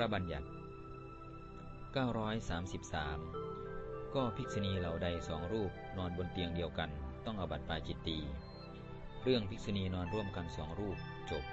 ระบัญญัติ 933 ก็ภิกษุณีเหล่าใดสองรูปนอนบนเตียงเดียวกัน ต้องอบัติปาจิตตี เรื่องภิกษุณีนอนร่วมกันสองรูปจบ